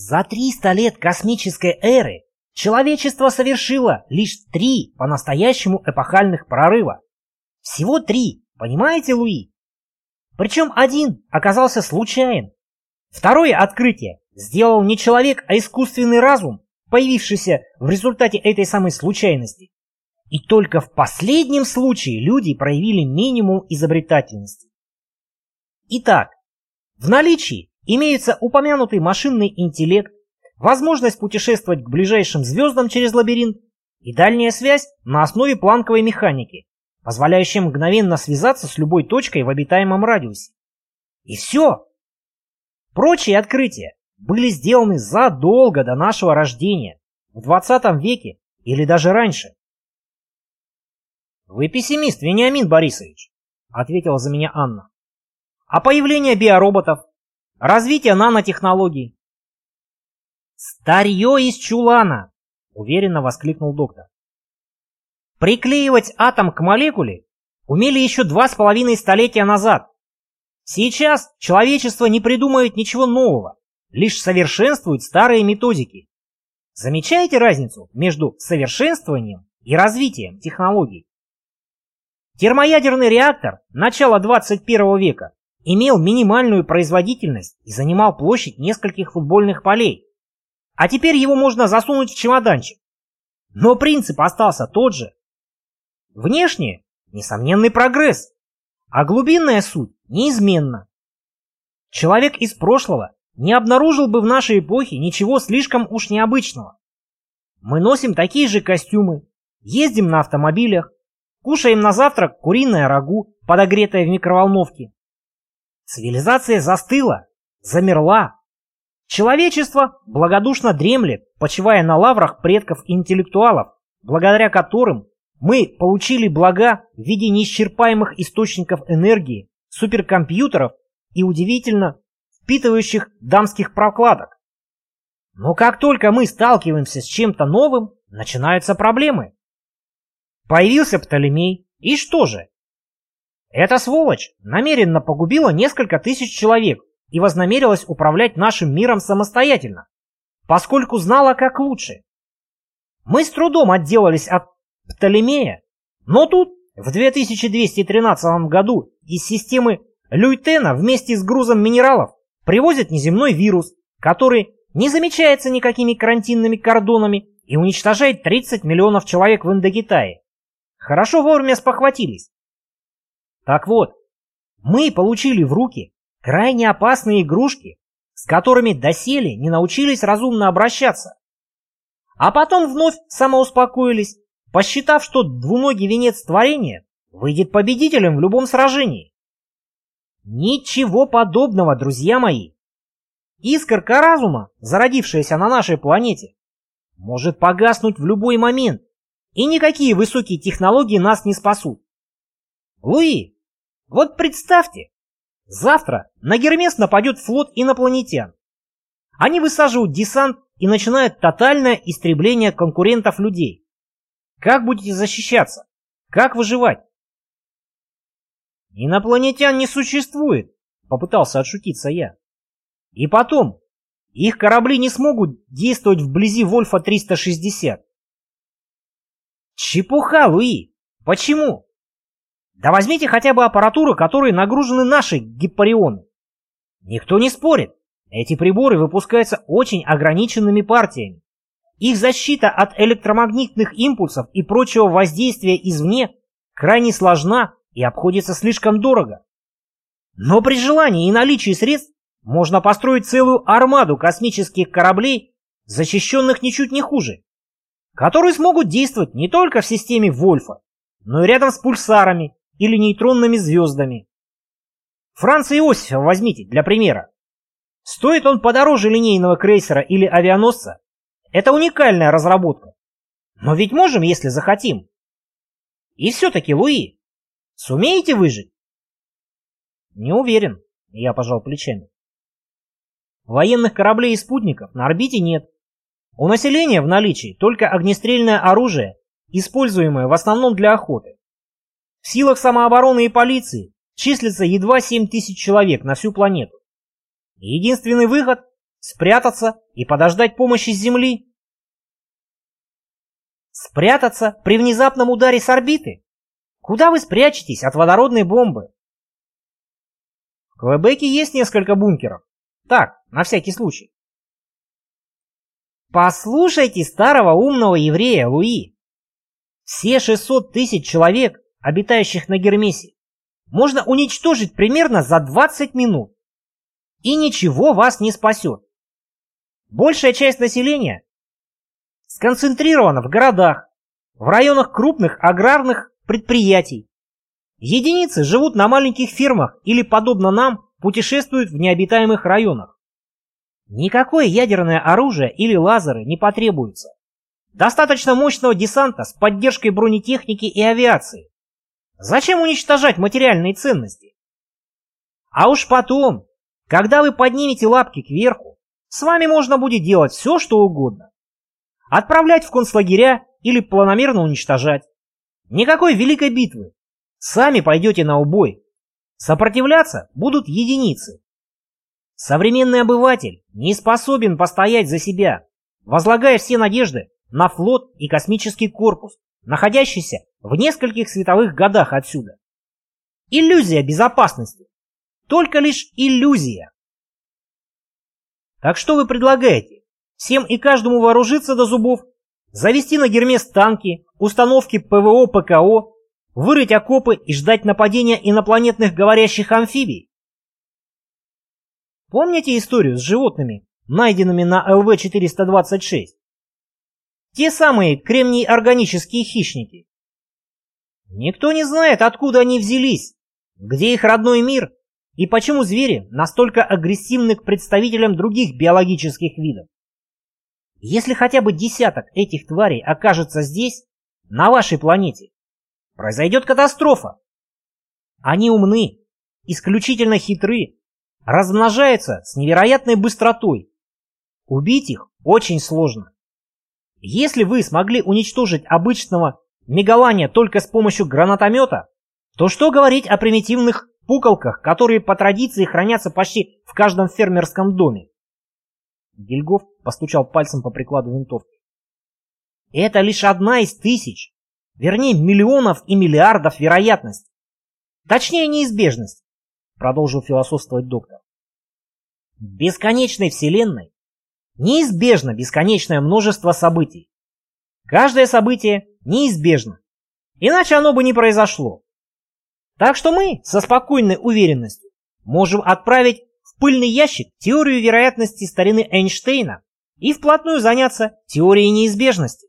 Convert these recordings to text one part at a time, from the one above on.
За 300 лет космической эры человечество совершило лишь три по-настоящему эпохальных прорыва. Всего три, понимаете, Луи? Причем один оказался случайен. Второе открытие сделал не человек, а искусственный разум, появившийся в результате этой самой случайности. И только в последнем случае люди проявили минимум изобретательности. Итак, в наличии имеется упомянутый машинный интеллект, возможность путешествовать к ближайшим звездам через лабиринт и дальняя связь на основе планковой механики, позволяющая мгновенно связаться с любой точкой в обитаемом радиусе. И все. Прочие открытия были сделаны задолго до нашего рождения, в 20 веке или даже раньше. «Вы пессимист, Вениамин Борисович», — ответила за меня Анна. «А появление биороботов? Развитие нанотехнологий?» «Старье из чулана!» — уверенно воскликнул доктор. «Приклеивать атом к молекуле умели еще два с половиной столетия назад. Сейчас человечество не придумает ничего нового, лишь совершенствует старые методики. Замечаете разницу между совершенствованием и развитием технологий? Термоядерный реактор начала 21 века имел минимальную производительность и занимал площадь нескольких футбольных полей. А теперь его можно засунуть в чемоданчик. Но принцип остался тот же. Внешне – несомненный прогресс, а глубинная суть неизменна. Человек из прошлого не обнаружил бы в нашей эпохе ничего слишком уж необычного. Мы носим такие же костюмы, ездим на автомобилях, Кушаем на завтрак куриное рагу, подогретое в микроволновке. Цивилизация застыла, замерла. Человечество благодушно дремлет, почивая на лаврах предков-интеллектуалов, благодаря которым мы получили блага в виде неисчерпаемых источников энергии, суперкомпьютеров и, удивительно, впитывающих дамских прокладок. Но как только мы сталкиваемся с чем-то новым, начинаются проблемы. Появился Птолемей, и что же? Эта сволочь намеренно погубила несколько тысяч человек и вознамерилась управлять нашим миром самостоятельно, поскольку знала, как лучше. Мы с трудом отделались от Птолемея, но тут, в 2213 году, из системы Люйтена вместе с грузом минералов привозят неземной вирус, который не замечается никакими карантинными кордонами и уничтожает 30 миллионов человек в Индокитае. Хорошо вовремя спохватились. Так вот, мы получили в руки крайне опасные игрушки, с которыми доселе не научились разумно обращаться. А потом вновь самоуспокоились, посчитав, что двуногий венец творения выйдет победителем в любом сражении. Ничего подобного, друзья мои. Искорка разума, зародившаяся на нашей планете, может погаснуть в любой момент. И никакие высокие технологии нас не спасут. Луи, вот представьте, завтра на Гермес нападет флот инопланетян. Они высаживают десант и начинают тотальное истребление конкурентов людей. Как будете защищаться? Как выживать? Инопланетян не существует, попытался отшутиться я. И потом, их корабли не смогут действовать вблизи Вольфа-360. Чепуха, Луи! Почему? Да возьмите хотя бы аппаратуру, которой нагружены наши гиппарионы. Никто не спорит. Эти приборы выпускаются очень ограниченными партиями. Их защита от электромагнитных импульсов и прочего воздействия извне крайне сложна и обходится слишком дорого. Но при желании и наличии средств можно построить целую армаду космических кораблей, защищенных ничуть не хуже которые смогут действовать не только в системе Вольфа, но и рядом с пульсарами или нейтронными звездами. Франца Иосифа возьмите для примера. Стоит он подороже линейного крейсера или авианосца, это уникальная разработка. Но ведь можем, если захотим. И все-таки, Луи, сумеете выжить? Не уверен, я пожал плечами. Военных кораблей и спутников на орбите нет. У населения в наличии только огнестрельное оружие, используемое в основном для охоты. В силах самообороны и полиции числится едва 7 тысяч человек на всю планету. Единственный выход – Спрятаться и подождать помощи с Земли? Спрятаться при внезапном ударе с орбиты? Куда вы спрячетесь от водородной бомбы? В Квебеке есть несколько бункеров. Так, на всякий случай. Послушайте старого умного еврея Луи. Все 600 тысяч человек, обитающих на Гермесе, можно уничтожить примерно за 20 минут. И ничего вас не спасет. Большая часть населения сконцентрирована в городах, в районах крупных аграрных предприятий. Единицы живут на маленьких фермах или, подобно нам, путешествуют в необитаемых районах. Никакое ядерное оружие или лазеры не потребуется. Достаточно мощного десанта с поддержкой бронетехники и авиации. Зачем уничтожать материальные ценности? А уж потом, когда вы поднимете лапки кверху, с вами можно будет делать все, что угодно. Отправлять в концлагеря или планомерно уничтожать. Никакой великой битвы. Сами пойдете на убой. Сопротивляться будут единицы. Современный обыватель не способен постоять за себя, возлагая все надежды на флот и космический корпус, находящийся в нескольких световых годах отсюда. Иллюзия безопасности. Только лишь иллюзия. Так что вы предлагаете? Всем и каждому вооружиться до зубов, завести на Гермес танки, установки ПВО, ПКО, вырыть окопы и ждать нападения инопланетных говорящих амфибий? Помните историю с животными, найденными на ЛВ-426? Те самые кремний-органические хищники. Никто не знает, откуда они взялись, где их родной мир и почему звери настолько агрессивны к представителям других биологических видов. Если хотя бы десяток этих тварей окажется здесь, на вашей планете, произойдет катастрофа. Они умны, исключительно хитры, размножаются с невероятной быстротой. Убить их очень сложно. Если вы смогли уничтожить обычного мегалания только с помощью гранатомета, то что говорить о примитивных пуколках, которые по традиции хранятся почти в каждом фермерском доме. Гильгоф постучал пальцем по прикладу винтовки. Это лишь одна из тысяч, вернее миллионов и миллиардов вероятностей. Точнее неизбежность, продолжил философствовать доктор. Бесконечной вселенной неизбежно бесконечное множество событий. Каждое событие неизбежно, иначе оно бы не произошло. Так что мы со спокойной уверенностью можем отправить в пыльный ящик теорию вероятности старины Эйнштейна и вплотную заняться теорией неизбежности.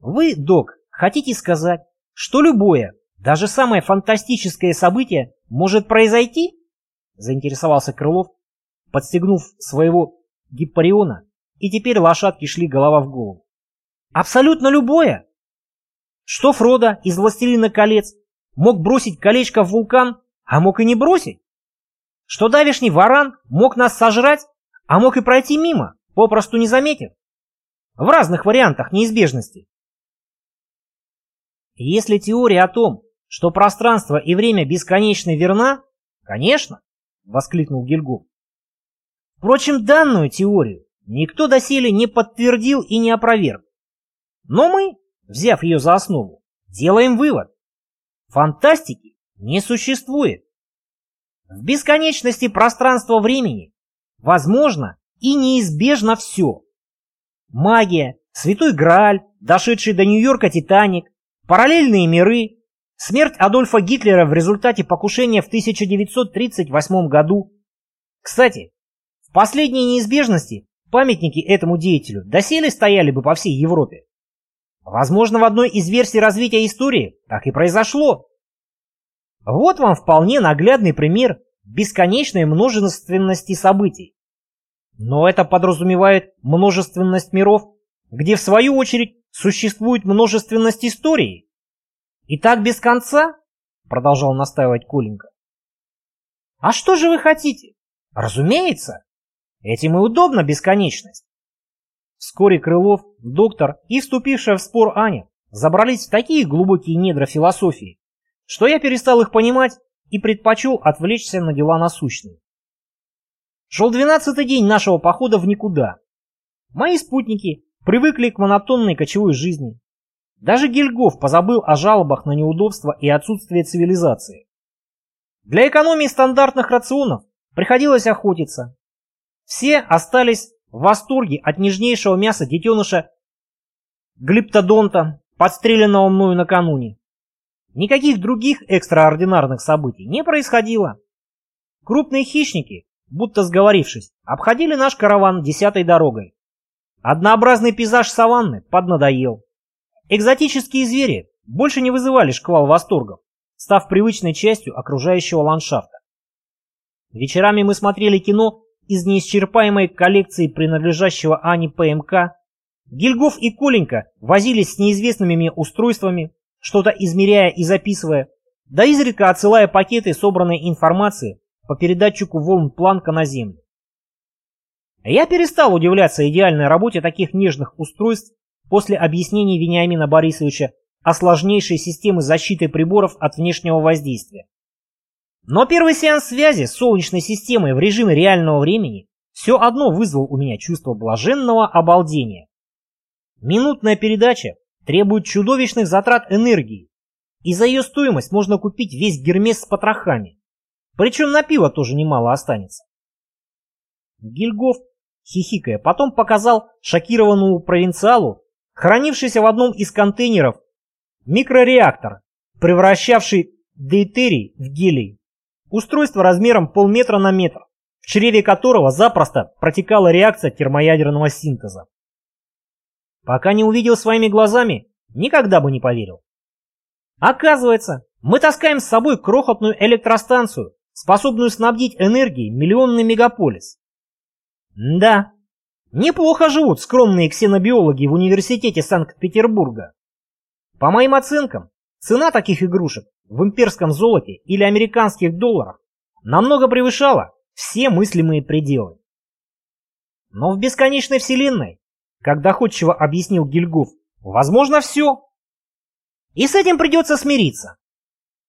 Вы, док, хотите сказать, что любое, даже самое фантастическое событие может произойти? Заинтересовался Крылов, подстегнув своего гиппариона, и теперь лошадки шли голова в голову. Абсолютно любое. Что Фродо из «Властелина колец» мог бросить колечко в вулкан, а мог и не бросить. Что давишний варан мог нас сожрать, а мог и пройти мимо, попросту не заметив. В разных вариантах неизбежности. Если теория о том, что пространство и время бесконечны верна, конечно, воскликнул Гильгоф. Впрочем, данную теорию никто доселе не подтвердил и не опроверг. Но мы, взяв ее за основу, делаем вывод. Фантастики не существует. В бесконечности пространства-времени возможно и неизбежно все. Магия, Святой Грааль, дошедший до Нью-Йорка Титаник, параллельные миры, смерть Адольфа Гитлера в результате покушения в 1938 году. Кстати, в последней неизбежности памятники этому деятелю доселе стояли бы по всей Европе. Возможно, в одной из версий развития истории так и произошло. Вот вам вполне наглядный пример бесконечной множественности событий. Но это подразумевает множественность миров, где в свою очередь существует множественность историй. И так без конца, продолжал настаивать Коленька. А что же вы хотите? Разумеется, этим и удобна бесконечность. Вскоре Крылов, доктор и вступившая в спор Аня забрались в такие глубокие недра философии, что я перестал их понимать и предпочел отвлечься на дела насущные. Шел двенадцатый день нашего похода в никуда. Мои спутники привыкли к монотонной кочевой жизни. Даже Гильгоф позабыл о жалобах на неудобства и отсутствие цивилизации. Для экономии стандартных рационов приходилось охотиться. Все остались в восторге от нежнейшего мяса детеныша глиптодонта, подстреленного мною накануне. Никаких других экстраординарных событий не происходило. Крупные хищники, будто сговорившись, обходили наш караван десятой дорогой. Однообразный пейзаж саванны поднадоел. Экзотические звери больше не вызывали шквал восторгов, став привычной частью окружающего ландшафта. Вечерами мы смотрели кино из неисчерпаемой коллекции принадлежащего Ане ПМК. Гильгоф и Коленька возились с неизвестными мне устройствами, что-то измеряя и записывая, да изредка отсылая пакеты собранной информации по передатчику волн Планка на Землю. Я перестал удивляться идеальной работе таких нежных устройств после объяснений Вениамина Борисовича о сложнейшей системе защиты приборов от внешнего воздействия. Но первый сеанс связи с Солнечной системой в режиме реального времени все одно вызвал у меня чувство блаженного обалдения. Минутная передача требует чудовищных затрат энергии, и за ее стоимость можно купить весь гермес с потрохами. Причем на пиво тоже немало останется. Гильгоф, хихикая, потом показал шокированному провинциалу хранившийся в одном из контейнеров микрореактор, превращавший дейтерий в гелий. Устройство размером полметра на метр, в чреве которого запросто протекала реакция термоядерного синтеза. Пока не увидел своими глазами, никогда бы не поверил. Оказывается, мы таскаем с собой крохотную электростанцию, способную снабдить энергией миллионный мегаполис. Да, Неплохо живут скромные ксенобиологи в университете Санкт-Петербурга. По моим оценкам, цена таких игрушек в имперском золоте или американских долларах намного превышала все мыслимые пределы. Но в бесконечной вселенной, как доходчиво объяснил Гильгоф, возможно все. И с этим придется смириться.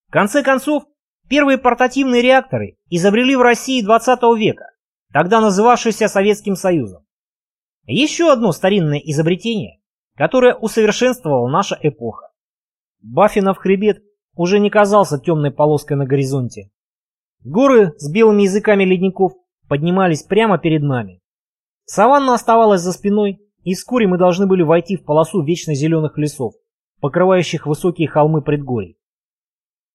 В конце концов, первые портативные реакторы изобрели в России 20 века, тогда называвшийся Советским Союзом. Еще одно старинное изобретение, которое усовершенствовала наша эпоха. Баффинов хребет уже не казался темной полоской на горизонте. Горы с белыми языками ледников поднимались прямо перед нами. Саванна оставалась за спиной, и вскоре мы должны были войти в полосу вечно зеленых лесов, покрывающих высокие холмы предгорий.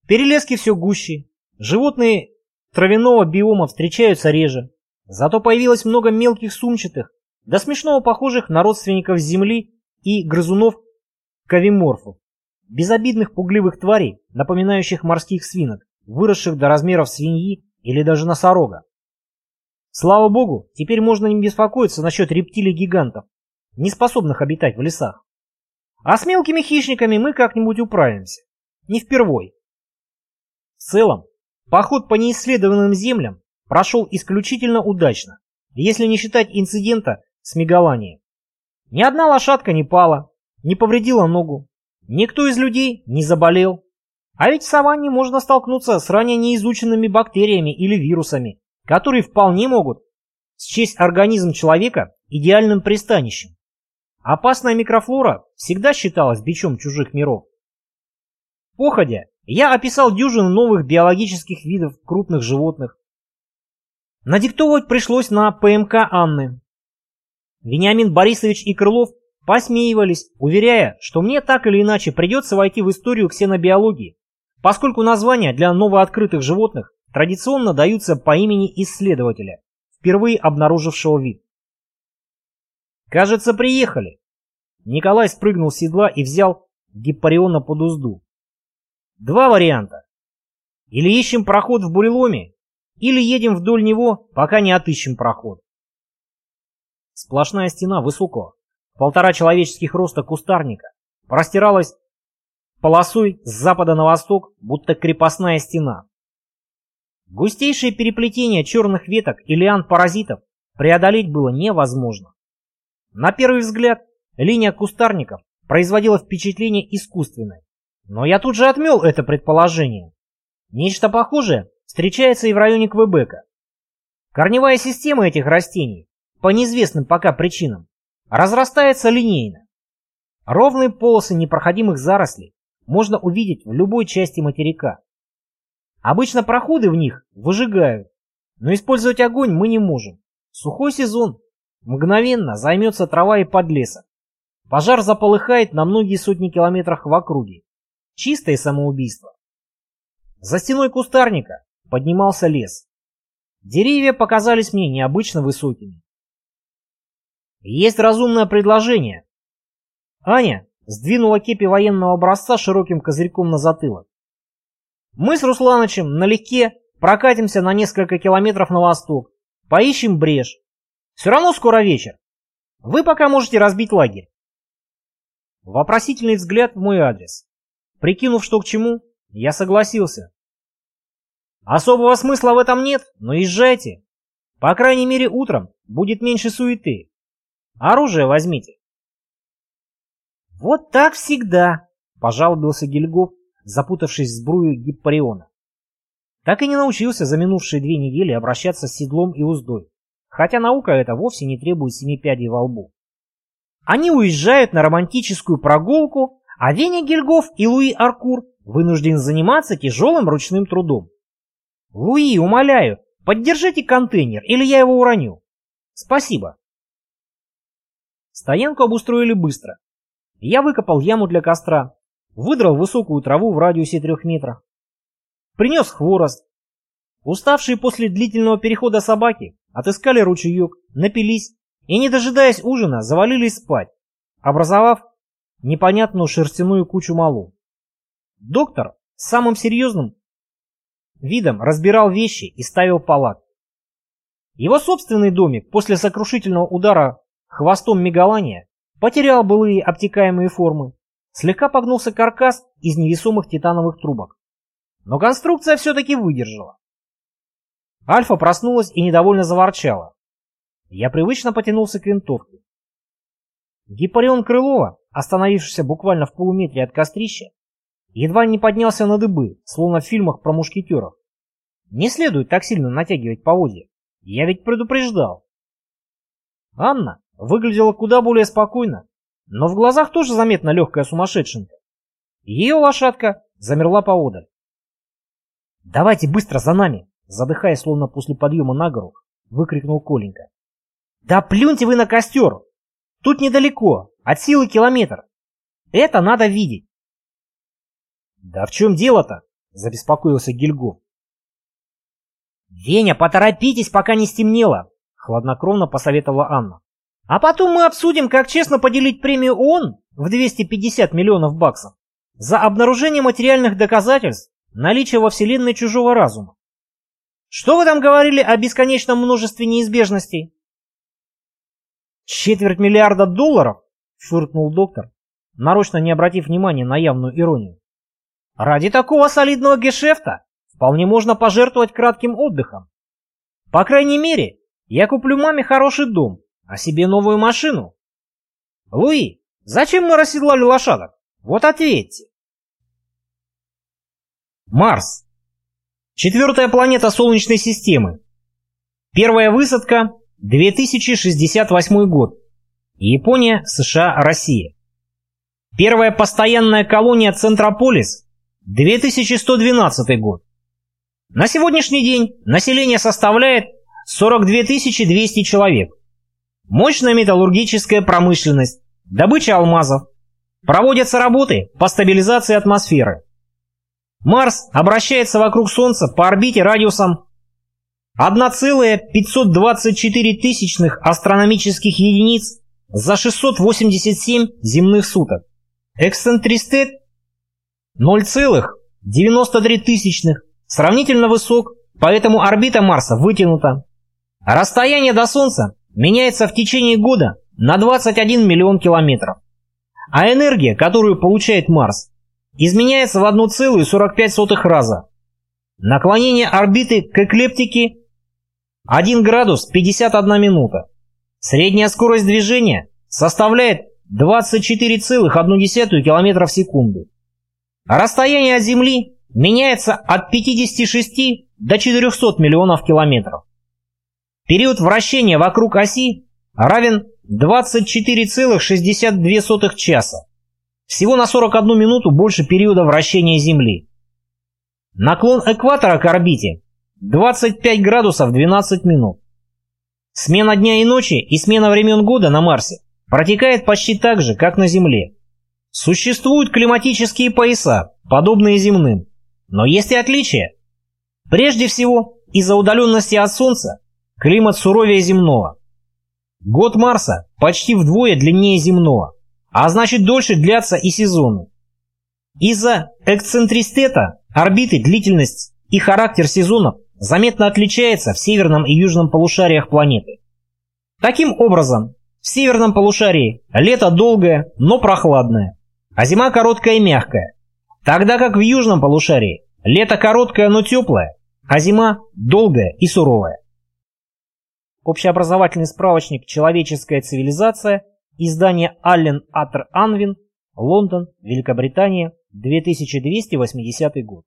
Перелески все гуще, животные травяного биома встречаются реже, зато появилось много мелких сумчатых, до смешного похожих на родственников Земли и грызунов кавиморфов, безобидных пугливых тварей, напоминающих морских свинок, выросших до размеров свиньи или даже носорога. Слава богу, теперь можно не беспокоиться насчет рептилий-гигантов, не способных обитать в лесах. А с мелкими хищниками мы как-нибудь управимся. Не впервой. В целом, поход по неисследованным землям прошел исключительно удачно, если не считать инцидента с мегаланией. Ни одна лошадка не пала, не повредила ногу, никто из людей не заболел. А ведь в саванне можно столкнуться с ранее неизученными бактериями или вирусами, которые вполне могут счесть организм человека идеальным пристанищем. Опасная микрофлора всегда считалась бичом чужих миров. Походя, я описал дюжину новых биологических видов крупных животных. Надиктовывать пришлось на ПМК Анны, Вениамин Борисович и Крылов посмеивались, уверяя, что мне так или иначе придется войти в историю ксенобиологии, поскольку названия для новооткрытых животных традиционно даются по имени исследователя, впервые обнаружившего вид. «Кажется, приехали». Николай спрыгнул с седла и взял Гиппариона под узду. Два варианта. Или ищем проход в буреломе, или едем вдоль него, пока не отыщем проход. Сплошная стена высокого, полтора человеческих роста кустарника, простиралась полосой с запада на восток, будто крепостная стена. Густейшее переплетение черных веток и лиан-паразитов преодолеть было невозможно. На первый взгляд, линия кустарников производила впечатление искусственной. Но я тут же отмел это предположение. Нечто похожее встречается и в районе Квебека. Корневая система этих растений, по неизвестным пока причинам, разрастается линейно. Ровные полосы непроходимых зарослей можно увидеть в любой части материка. Обычно проходы в них выжигают, но использовать огонь мы не можем. Сухой сезон. Мгновенно займется трава и подлесок. Пожар заполыхает на многие сотни километров в округе. Чистое самоубийство. За стеной кустарника поднимался лес. Деревья показались мне необычно высокими. Есть разумное предложение. Аня сдвинула кепи военного образца широким козырьком на затылок. Мы с Русланычем налегке прокатимся на несколько километров на восток, поищем брешь. Все равно скоро вечер. Вы пока можете разбить лагерь. Вопросительный взгляд в мой адрес. Прикинув, что к чему, я согласился. Особого смысла в этом нет, но езжайте. По крайней мере, утром будет меньше суеты. Оружие возьмите. Вот так всегда, пожаловался Гильгоф, запутавшись в сбрую Гиппариона. Так и не научился за минувшие две недели обращаться с седлом и уздой, хотя наука эта вовсе не требует семи пядей во лбу. Они уезжают на романтическую прогулку, а Веня Гильгоф и Луи Аркур вынуждены заниматься тяжелым ручным трудом. Луи, умоляю, поддержите контейнер, или я его уроню. Спасибо. Стоянку обустроили быстро. Я выкопал яму для костра, выдрал высокую траву в радиусе трех метров, принес хворост. Уставшие после длительного перехода собаки отыскали ручеек, напились и, не дожидаясь ужина, завалились спать, образовав непонятную шерстяную кучу малу. Доктор самым серьезным видом разбирал вещи и ставил палатки. Его собственный домик после сокрушительного удара хвостом мегалания потерял былые обтекаемые формы, слегка погнулся каркас из невесомых титановых трубок. Но конструкция все-таки выдержала. Альфа проснулась и недовольно заворчала. Я привычно потянулся к винтовке. Гиппарион Крылова, остановившийся буквально в полуметре от кострища, едва не поднялся на дыбы, словно в фильмах про мушкетеров. Не следует так сильно натягивать поводья. Я ведь предупреждал. Анна выглядела куда более спокойно, но в глазах тоже заметна легкая сумасшедшенка. Ее лошадка замерла поодаль. «Давайте быстро за нами!» Задыхаясь, словно после подъема на гору, выкрикнул Коленька. «Да плюньте вы на костер! Тут недалеко, от силы километр. Это надо видеть!» «Да в чем дело-то?» — забеспокоился Гильгоф. «Веня, поторопитесь, пока не стемнело!» — хладнокровно посоветовала Анна. «А потом мы обсудим, как честно поделить премию ООН в 250 миллионов баксов за обнаружение материальных доказательств наличия во Вселенной чужого разума. Что вы там говорили о бесконечном множестве неизбежностей? Четверть миллиарда долларов? Фыркнул доктор, нарочно не обратив внимания на явную иронию. Ради такого солидного гешефта вполне можно пожертвовать кратким отдыхом. По крайней мере, я куплю маме хороший дом, а себе новую машину. Луи, зачем мы расседлали лошадок? Вот ответьте. Марс. Четвертая планета Солнечной системы. Первая высадка 2068 год. Япония, США, Россия. Первая постоянная колония Центрополис 2112 год. На сегодняшний день население составляет 42 200 человек. Мощная металлургическая промышленность, добыча алмазов. Проводятся работы по стабилизации атмосферы. Марс обращается вокруг Солнца по орбите радиусом 1,524 тысячных астрономических единиц за 687 земных суток. Эксцентриситет 0,93 тысячных, сравнительно высок, поэтому орбита Марса вытянута. Расстояние до Солнца меняется в течение года на 21 миллион километров. А энергия, которую получает Марс, изменяется в 1,45 раза. Наклонение орбиты к эклиптике 1 градус 51 минута. Средняя скорость движения составляет 24,1 км в секунду. расстояние от Земли меняется от 56 до 400 миллионов километров. Период вращения вокруг оси равен 24,62 часа. Всего на 41 минуту больше периода вращения Земли. Наклон экватора к орбите 25 градусов 12 минут. Смена дня и ночи и смена времен года на Марсе протекает почти так же, как на Земле. Существуют климатические пояса, подобные земным, но есть и отличия. Прежде всего, из-за удаленности от Солнца климат суровее земного. Год Марса почти вдвое длиннее земного, а значит дольше длятся и сезоны. Из-за эксцентристета орбиты длительность и характер сезонов заметно отличается в северном и южном полушариях планеты. Таким образом, в северном полушарии лето долгое, но прохладное, а зима короткая и мягкая, тогда как в южном полушарии лето короткое, но теплое, а зима долгая и суровая. Общеобразовательный справочник «Человеческая цивилизация», издание Аллен Аттер Анвин, Лондон, Великобритания, 2280 год.